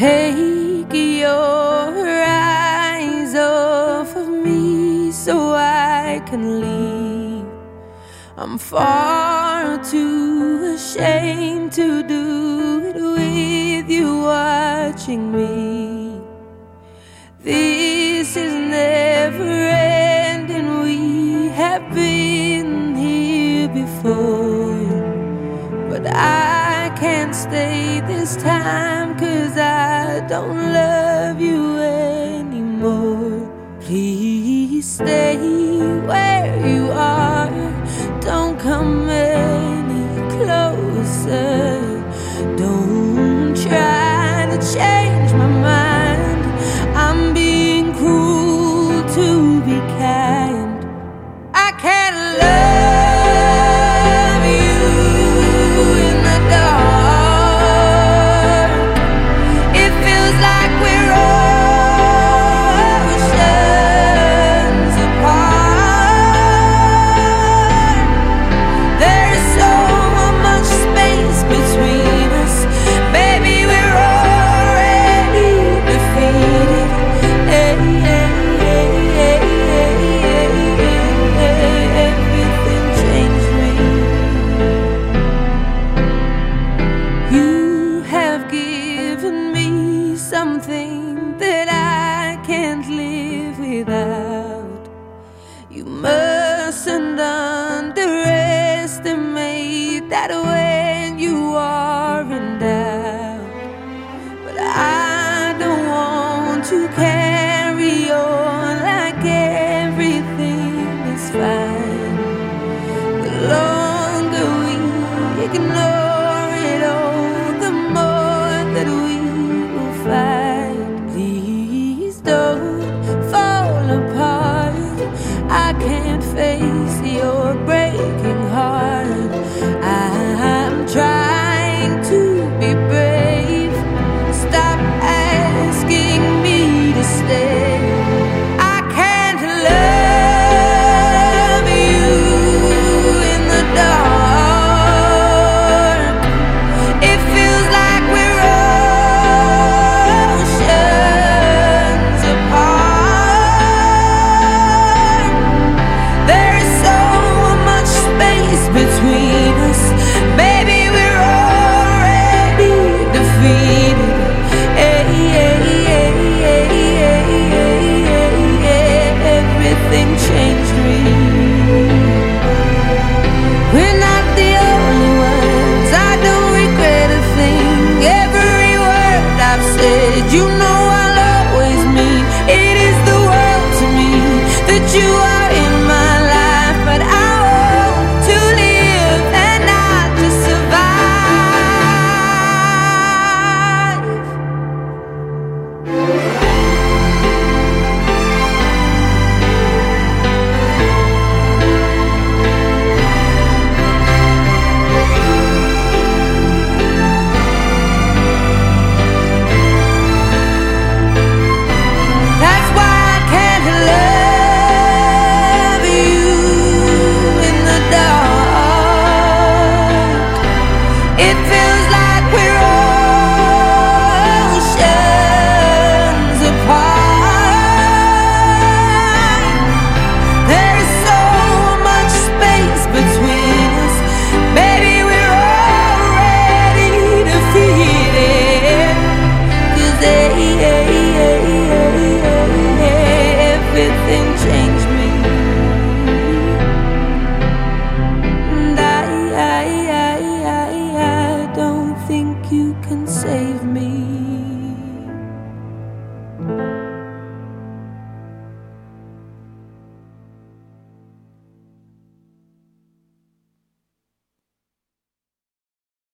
Take your eyes off of me so I can leave. I'm far too ashamed to do it with you watching me. This is never ending. We have been here before, stay this time cause I don't love you anymore. Please stay where you are, don't come any closer. Don't try to change my mind. I'm being cruel to be kind. I can't love something that I can't live without. You mustn't underestimate that when you are in doubt. But I don't want to carry apart. I can't face